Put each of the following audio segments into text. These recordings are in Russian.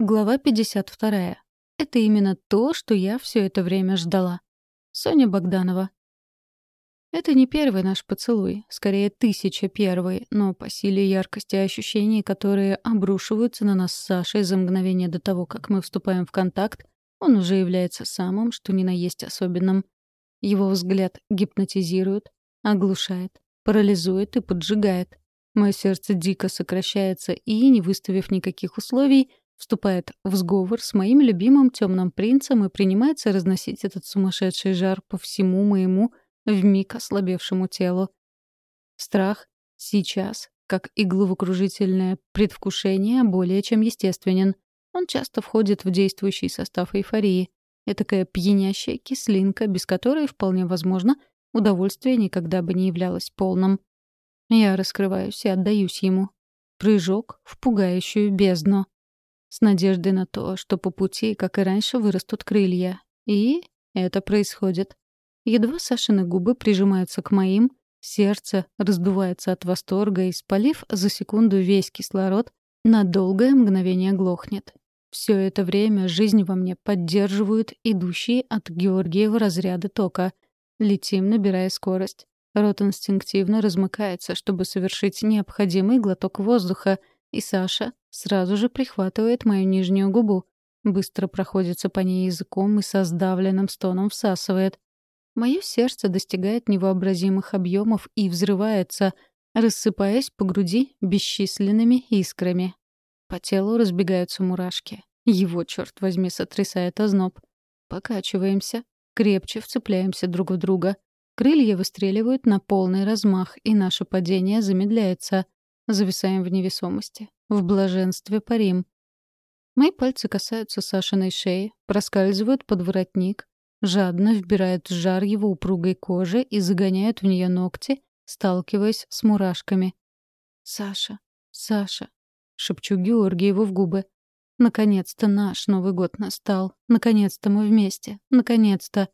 Глава 52. Это именно то, что я все это время ждала. Соня Богданова. Это не первый наш поцелуй, скорее тысяча первый, но по силе яркости ощущений, которые обрушиваются на нас с Сашей за мгновение до того, как мы вступаем в контакт, он уже является самым, что ни на есть особенным. Его взгляд гипнотизирует, оглушает, парализует и поджигает. Мое сердце дико сокращается и, не выставив никаких условий, вступает в сговор с моим любимым темным принцем и принимается разносить этот сумасшедший жар по всему моему вмиг ослабевшему телу. Страх сейчас, как игловокружительное предвкушение, более чем естественен. Он часто входит в действующий состав эйфории. Этакая пьянящая кислинка, без которой, вполне возможно, удовольствие никогда бы не являлось полным. Я раскрываюсь и отдаюсь ему. Прыжок в пугающую бездну с надеждой на то, что по пути, как и раньше, вырастут крылья. И это происходит. Едва Сашины губы прижимаются к моим, сердце раздувается от восторга и, спалив за секунду весь кислород, на долгое мгновение глохнет. Все это время жизнь во мне поддерживают идущие от Георгиева разряды тока. Летим, набирая скорость. Рот инстинктивно размыкается, чтобы совершить необходимый глоток воздуха, и Саша Сразу же прихватывает мою нижнюю губу, быстро проходится по ней языком и со сдавленным стоном всасывает. Мое сердце достигает невообразимых объемов и взрывается, рассыпаясь по груди бесчисленными искрами. По телу разбегаются мурашки. Его, черт возьми, сотрясает озноб. Покачиваемся, крепче вцепляемся друг в друга. Крылья выстреливают на полный размах, и наше падение замедляется. Зависаем в невесомости. В блаженстве парим. Мои пальцы касаются Сашиной шеи, проскальзывают под воротник, жадно вбирают жар его упругой кожи и загоняют в нее ногти, сталкиваясь с мурашками. «Саша, Саша», — шепчу Георгиеву в губы. «Наконец-то наш Новый год настал. Наконец-то мы вместе. Наконец-то».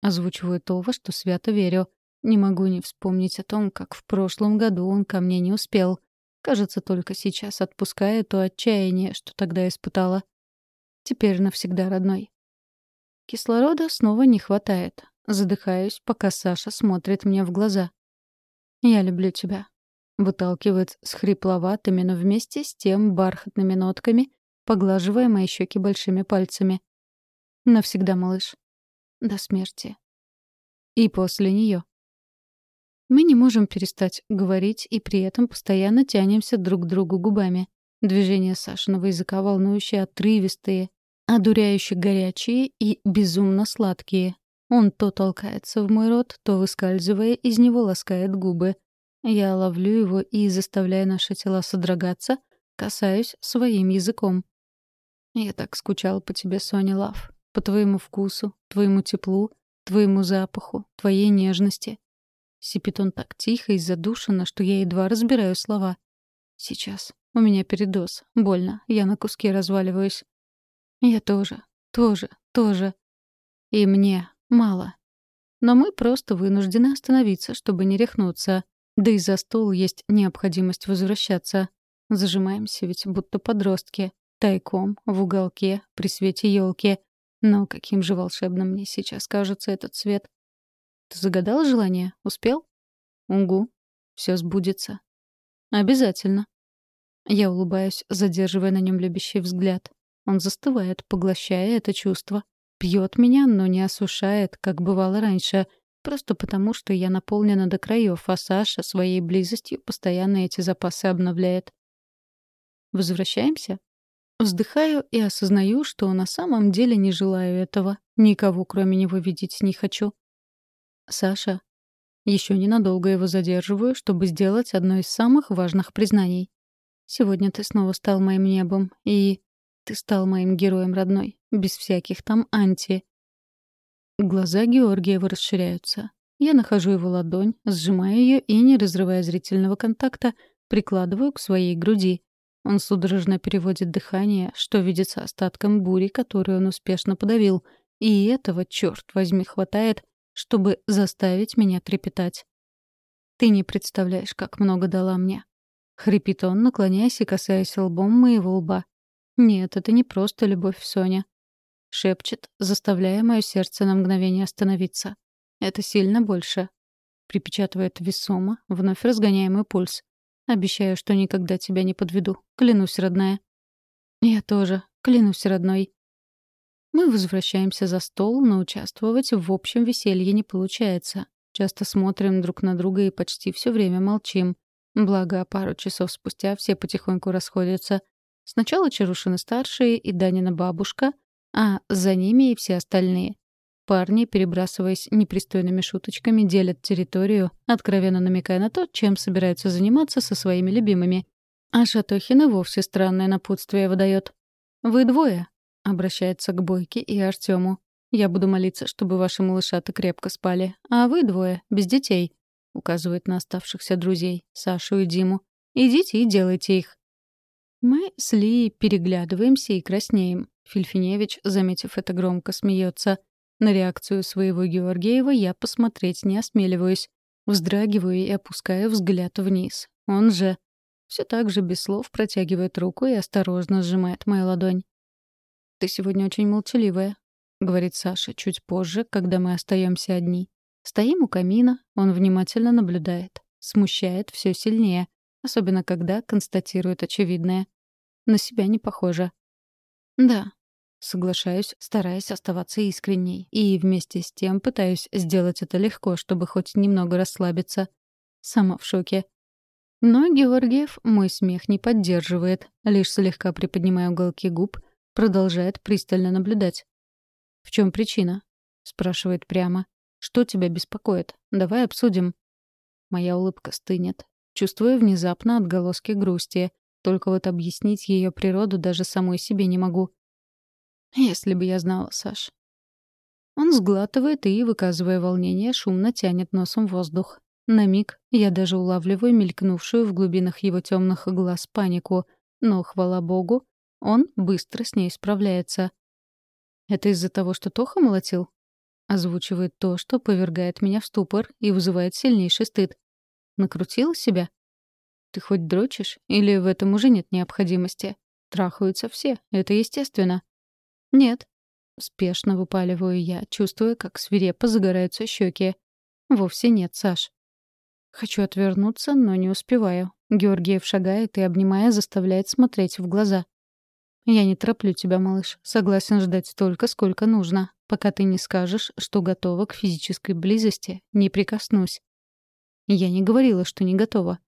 Озвучиваю то, во что свято верю. Не могу не вспомнить о том, как в прошлом году он ко мне не успел. Кажется, только сейчас отпуская то отчаяние, что тогда испытала. Теперь навсегда родной. Кислорода снова не хватает. Задыхаюсь, пока Саша смотрит мне в глаза. «Я люблю тебя», — выталкивает с хрипловатыми, но вместе с тем бархатными нотками, поглаживая мои щеки большими пальцами. «Навсегда, малыш. До смерти». И после нее. Мы не можем перестать говорить и при этом постоянно тянемся друг к другу губами. Движения Сашиного языка волнующие, отрывистые, одуряюще горячие и безумно сладкие. Он то толкается в мой рот, то, выскальзывая, из него ласкает губы. Я ловлю его и, заставляя наши тела содрогаться, касаюсь своим языком. Я так скучал по тебе, Соня Лав. По твоему вкусу, твоему теплу, твоему запаху, твоей нежности. Сипит он так тихо и задушенно, что я едва разбираю слова. Сейчас. У меня передоз. Больно. Я на куски разваливаюсь. Я тоже. Тоже. Тоже. И мне мало. Но мы просто вынуждены остановиться, чтобы не рехнуться. Да и за стол есть необходимость возвращаться. Зажимаемся ведь будто подростки. Тайком, в уголке, при свете елки. Но каким же волшебным мне сейчас кажется этот свет. Ты загадал желание? Успел? Угу. Все сбудется. Обязательно. Я улыбаюсь, задерживая на нем любящий взгляд. Он застывает, поглощая это чувство. Пьет меня, но не осушает, как бывало раньше, просто потому, что я наполнена до краев, а Саша своей близостью постоянно эти запасы обновляет. Возвращаемся? Вздыхаю и осознаю, что на самом деле не желаю этого. Никого, кроме него, видеть не хочу. Саша. Еще ненадолго его задерживаю, чтобы сделать одно из самых важных признаний. Сегодня ты снова стал моим небом, и ты стал моим героем родной, без всяких там анти. Глаза Георгиева расширяются. Я нахожу его ладонь, сжимаю ее и, не разрывая зрительного контакта, прикладываю к своей груди. Он судорожно переводит дыхание, что видится остатком бури, которую он успешно подавил. И этого, черт возьми, хватает, чтобы заставить меня трепетать. «Ты не представляешь, как много дала мне», — хрипит он, наклоняясь и касаясь лбом моего лба. Нет, это не просто любовь, Соня. Шепчет, заставляя мое сердце на мгновение остановиться. Это сильно больше. Припечатывает весомо, вновь разгоняя мой пульс. Обещаю, что никогда тебя не подведу. Клянусь, родная. Я тоже. Клянусь, родной. Мы возвращаемся за стол, но участвовать в общем веселье не получается. Часто смотрим друг на друга и почти все время молчим. Благо, пару часов спустя все потихоньку расходятся. Сначала Чарушины-старшие и Данина бабушка, а за ними и все остальные. Парни, перебрасываясь непристойными шуточками, делят территорию, откровенно намекая на то, чем собираются заниматься со своими любимыми. А Шатохина вовсе странное напутствие выдает. «Вы двое», — обращается к Бойке и Артему. «Я буду молиться, чтобы ваши малышаты крепко спали, а вы двое, без детей», — указывает на оставшихся друзей, Сашу и Диму. «Идите и делайте их». Мы с Ли переглядываемся и краснеем. Фильфиневич, заметив это, громко смеется. На реакцию своего Георгиева я посмотреть не осмеливаюсь. Вздрагиваю и опускаю взгляд вниз. Он же все так же без слов протягивает руку и осторожно сжимает мою ладонь. «Ты сегодня очень молчаливая», — говорит Саша чуть позже, когда мы остаемся одни. Стоим у камина, он внимательно наблюдает. Смущает все сильнее, особенно когда констатирует очевидное. На себя не похоже. «Да, Соглашаюсь, стараясь оставаться искренней. И вместе с тем пытаюсь сделать это легко, чтобы хоть немного расслабиться. Сама в шоке. Но Георгиев мой смех не поддерживает, лишь слегка приподнимая уголки губ, продолжает пристально наблюдать. «В чем причина?» — спрашивает прямо. «Что тебя беспокоит? Давай обсудим». Моя улыбка стынет. Чувствую внезапно отголоски грусти. Только вот объяснить ее природу даже самой себе не могу. Если бы я знала, Саш. Он сглатывает и, выказывая волнение, шумно тянет носом воздух. На миг я даже улавливаю мелькнувшую в глубинах его темных глаз панику, но, хвала богу, он быстро с ней справляется. «Это из-за того, что Тоха молотил?» Озвучивает то, что повергает меня в ступор и вызывает сильнейший стыд. Накрутила себя? Ты хоть дрочишь? Или в этом уже нет необходимости? Трахаются все, это естественно. «Нет». Спешно выпаливаю я, чувствуя, как свирепо загораются щеки. «Вовсе нет, Саш». Хочу отвернуться, но не успеваю. Георгиев шагает и, обнимая, заставляет смотреть в глаза. «Я не тороплю тебя, малыш. Согласен ждать столько, сколько нужно. Пока ты не скажешь, что готова к физической близости, не прикоснусь». «Я не говорила, что не готова».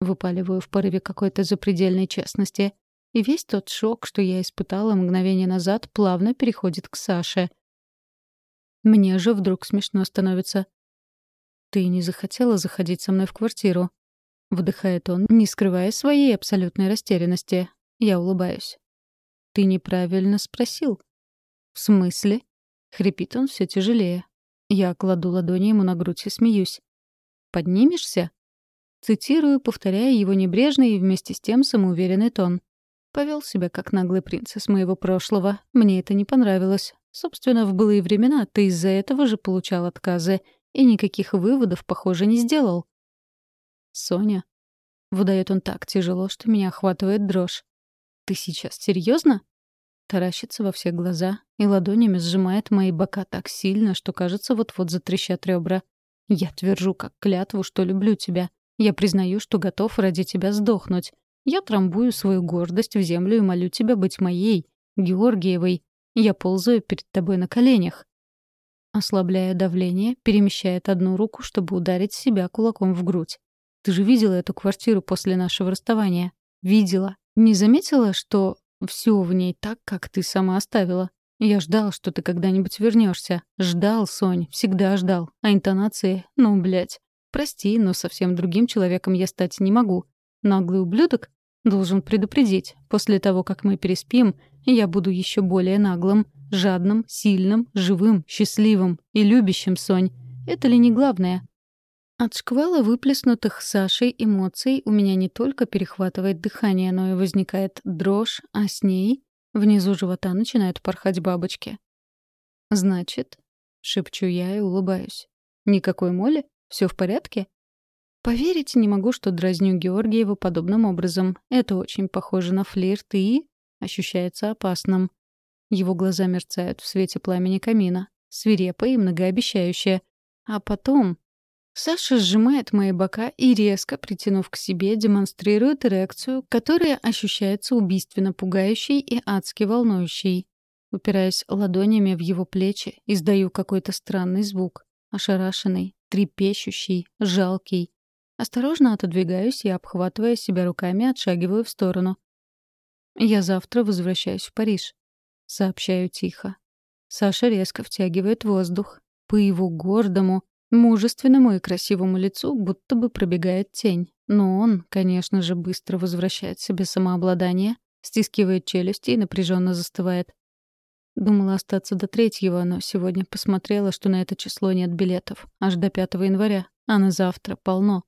Выпаливаю в порыве какой-то запредельной честности. И весь тот шок, что я испытала мгновение назад, плавно переходит к Саше. Мне же вдруг смешно становится. «Ты не захотела заходить со мной в квартиру?» Вдыхает он, не скрывая своей абсолютной растерянности. Я улыбаюсь. «Ты неправильно спросил». «В смысле?» Хрипит он все тяжелее. Я кладу ладони ему на грудь и смеюсь. «Поднимешься?» Цитирую, повторяя его небрежный и вместе с тем самоуверенный тон. Повел себя как наглый принц из моего прошлого. Мне это не понравилось. Собственно, в былые времена ты из-за этого же получал отказы, и никаких выводов, похоже, не сделал. Соня. Выдает он так тяжело, что меня охватывает дрожь. Ты сейчас серьезно? Таращится во все глаза и ладонями сжимает мои бока так сильно, что, кажется, вот-вот затрещат ребра. Я твержу как клятву, что люблю тебя. Я признаю, что готов ради тебя сдохнуть. Я трамбую свою гордость в землю и молю тебя быть моей, Георгиевой. Я ползаю перед тобой на коленях. Ослабляя давление, перемещает одну руку, чтобы ударить себя кулаком в грудь. Ты же видела эту квартиру после нашего расставания? Видела. Не заметила, что все в ней так, как ты сама оставила? Я ждал, что ты когда-нибудь вернешься. Ждал, Сонь, всегда ждал. А интонации, ну, блядь. Прости, но совсем другим человеком я стать не могу. Наглый ублюдок? Должен предупредить, после того, как мы переспим, я буду еще более наглым, жадным, сильным, живым, счастливым и любящим, Сонь. Это ли не главное? От шквала выплеснутых Сашей эмоций у меня не только перехватывает дыхание, но и возникает дрожь, а с ней внизу живота начинают порхать бабочки. «Значит», — шепчу я и улыбаюсь, — «никакой моли? Все в порядке?» Поверить не могу, что дразню Георгиева подобным образом. Это очень похоже на флирт и... ощущается опасным. Его глаза мерцают в свете пламени камина, свирепо и многообещающе. А потом... Саша сжимает мои бока и, резко притянув к себе, демонстрирует эрекцию, которая ощущается убийственно пугающей и адски волнующей. Упираясь ладонями в его плечи, издаю какой-то странный звук. Ошарашенный, трепещущий, жалкий. Осторожно отодвигаюсь и, обхватывая себя руками, отшагиваю в сторону. «Я завтра возвращаюсь в Париж», — сообщаю тихо. Саша резко втягивает воздух. По его гордому, мужественному и красивому лицу будто бы пробегает тень. Но он, конечно же, быстро возвращает себе самообладание, стискивает челюсти и напряженно застывает. Думала остаться до третьего, но сегодня посмотрела, что на это число нет билетов. Аж до 5 января, а на завтра полно.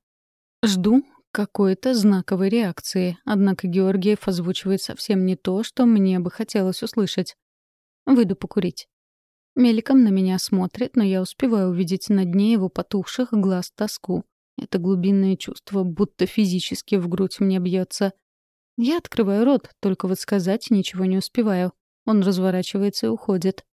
Жду какой-то знаковой реакции, однако Георгиев озвучивает совсем не то, что мне бы хотелось услышать. Выйду покурить. Меликом на меня смотрит, но я успеваю увидеть на дне его потухших глаз тоску. Это глубинное чувство, будто физически в грудь мне бьется. Я открываю рот, только вот сказать ничего не успеваю. Он разворачивается и уходит.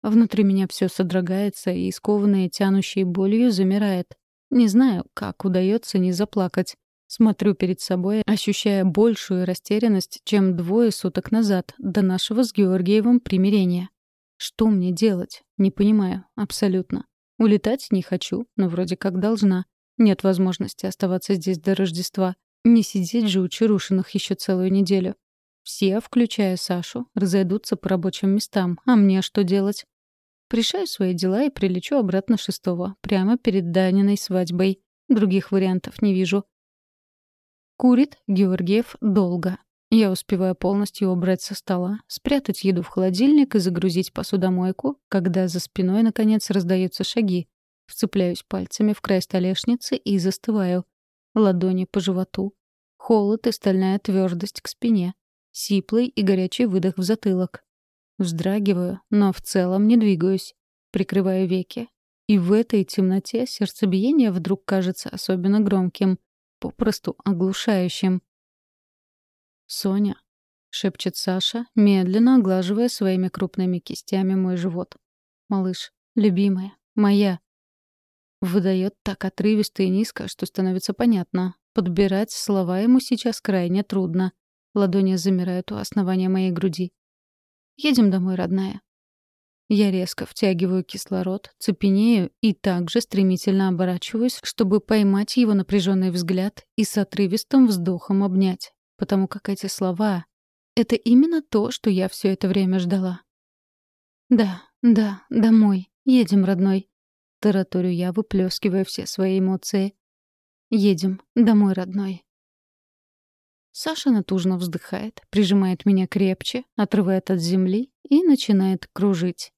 Внутри меня все содрогается и, скованное тянущей болью, замирает. Не знаю, как удается не заплакать. Смотрю перед собой, ощущая большую растерянность, чем двое суток назад, до нашего с Георгиевым примирения. Что мне делать? Не понимаю. Абсолютно. Улетать не хочу, но вроде как должна. Нет возможности оставаться здесь до Рождества. Не сидеть же у Чарушиных еще целую неделю. Все, включая Сашу, разойдутся по рабочим местам, а мне что делать? Пришаю свои дела и прилечу обратно шестого, прямо перед Даниной свадьбой. Других вариантов не вижу. Курит Георгиев долго. Я успеваю полностью убрать со стола, спрятать еду в холодильник и загрузить посудомойку, когда за спиной, наконец, раздаются шаги. Вцепляюсь пальцами в край столешницы и застываю. Ладони по животу. Холод и стальная твердость к спине сиплый и горячий выдох в затылок. Вздрагиваю, но в целом не двигаюсь. Прикрываю веки. И в этой темноте сердцебиение вдруг кажется особенно громким, попросту оглушающим. «Соня», — шепчет Саша, медленно оглаживая своими крупными кистями мой живот. «Малыш, любимая, моя». Выдает так отрывисто и низко, что становится понятно. Подбирать слова ему сейчас крайне трудно. Ладони замирают у основания моей груди. «Едем домой, родная». Я резко втягиваю кислород, цепенею и также стремительно оборачиваюсь, чтобы поймать его напряженный взгляд и с отрывистым вздохом обнять. Потому как эти слова — это именно то, что я все это время ждала. «Да, да, домой. Едем, родной». Тараторю я, выплескивая все свои эмоции. «Едем. Домой, родной. Саша натужно вздыхает, прижимает меня крепче, отрывает от земли и начинает кружить.